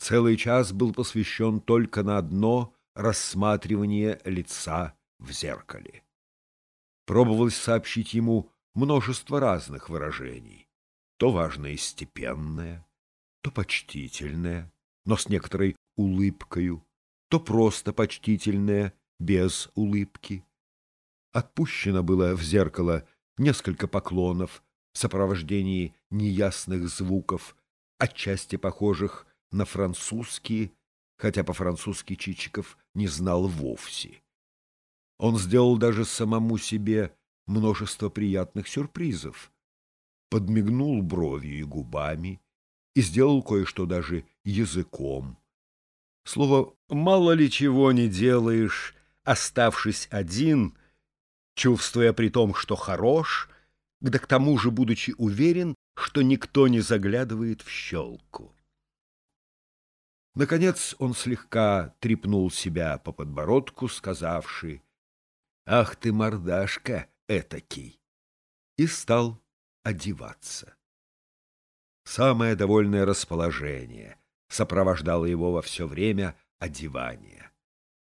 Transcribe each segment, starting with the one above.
Целый час был посвящен только на одно рассматривание лица в зеркале. Пробовалось сообщить ему множество разных выражений, то важное и степенное, то почтительное, но с некоторой улыбкою, то просто почтительное, без улыбки. Отпущено было в зеркало несколько поклонов в сопровождении неясных звуков, отчасти похожих на французские, хотя по-французски Чичиков не знал вовсе. Он сделал даже самому себе множество приятных сюрпризов, подмигнул бровью и губами и сделал кое-что даже языком. Слово «мало ли чего не делаешь», оставшись один, чувствуя при том, что хорош, да к тому же будучи уверен, что никто не заглядывает в щелку. Наконец он слегка трепнул себя по подбородку, сказавши «Ах ты, мордашка этакий!» и стал одеваться. Самое довольное расположение сопровождало его во все время одевания.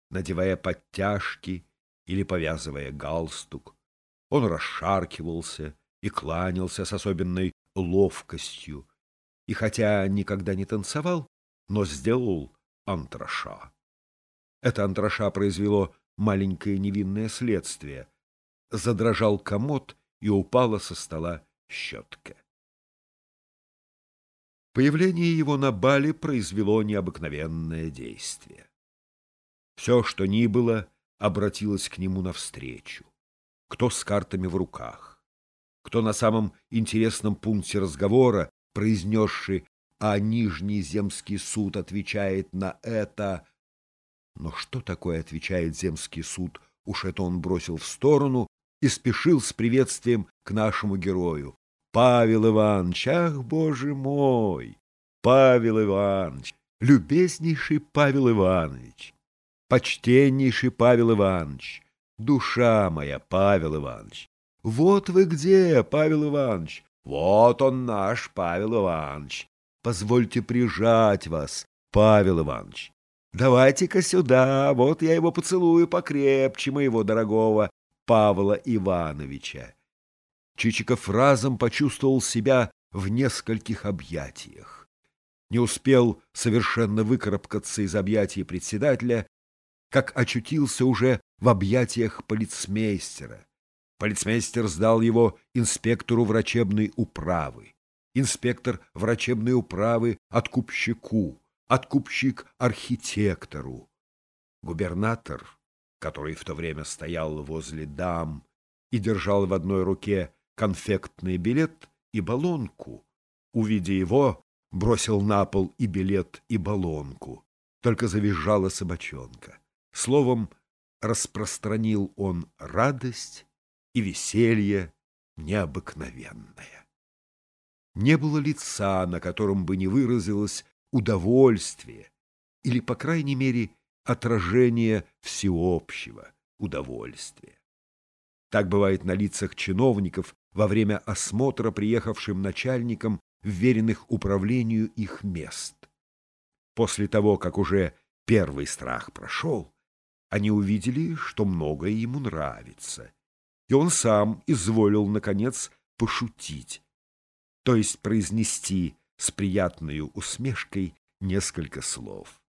Надевая подтяжки или повязывая галстук, он расшаркивался и кланялся с особенной ловкостью, и хотя никогда не танцевал, но сделал антраша. Это антраша произвело маленькое невинное следствие. Задрожал комод, и упала со стола щетка. Появление его на бале произвело необыкновенное действие. Все, что ни было, обратилось к нему навстречу. Кто с картами в руках, кто на самом интересном пункте разговора, произнесший а Нижний земский суд отвечает на это. Но что такое отвечает земский суд? Уж это он бросил в сторону и спешил с приветствием к нашему герою. Павел Иванович, ах, боже мой! Павел Иванович, любезнейший Павел Иванович, почтеннейший Павел Иванович, душа моя, Павел Иванович. Вот вы где, Павел Иванович, вот он наш Павел Иванович. Позвольте прижать вас, Павел Иванович. Давайте-ка сюда, вот я его поцелую покрепче, моего дорогого Павла Ивановича. Чичиков разом почувствовал себя в нескольких объятиях. Не успел совершенно выкарабкаться из объятий председателя, как очутился уже в объятиях полицмейстера. Полицмейстер сдал его инспектору врачебной управы инспектор врачебной управы откупщику, откупщик архитектору. Губернатор, который в то время стоял возле дам и держал в одной руке конфектный билет и баллонку, увидя его, бросил на пол и билет, и баллонку. Только завизжала собачонка. Словом, распространил он радость и веселье необыкновенное не было лица, на котором бы не выразилось удовольствие или, по крайней мере, отражение всеобщего удовольствия. Так бывает на лицах чиновников во время осмотра приехавшим начальникам вверенных управлению их мест. После того, как уже первый страх прошел, они увидели, что многое ему нравится, и он сам изволил, наконец, пошутить то есть произнести с приятной усмешкой несколько слов.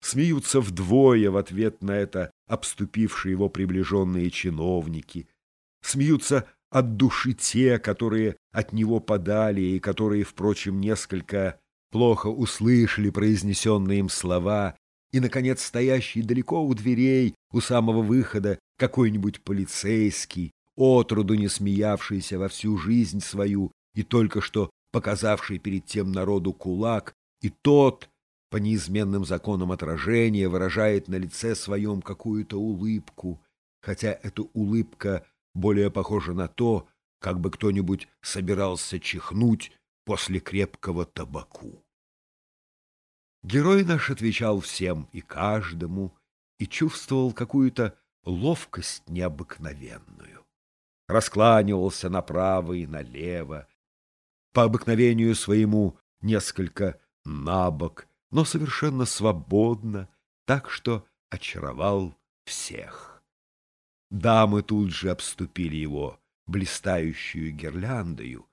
Смеются вдвое в ответ на это обступившие его приближенные чиновники, смеются от души те, которые от него подали и которые, впрочем, несколько плохо услышали произнесенные им слова, и, наконец, стоящий далеко у дверей, у самого выхода, какой-нибудь полицейский, отроду не смеявшийся во всю жизнь свою и только что показавший перед тем народу кулак, и тот, по неизменным законам отражения, выражает на лице своем какую-то улыбку, хотя эта улыбка более похожа на то, как бы кто-нибудь собирался чихнуть после крепкого табаку. Герой наш отвечал всем и каждому и чувствовал какую-то ловкость необыкновенную раскланивался направо и налево, по обыкновению своему несколько на бок, но совершенно свободно, так что очаровал всех. Дамы тут же обступили его блистающую гирляндою,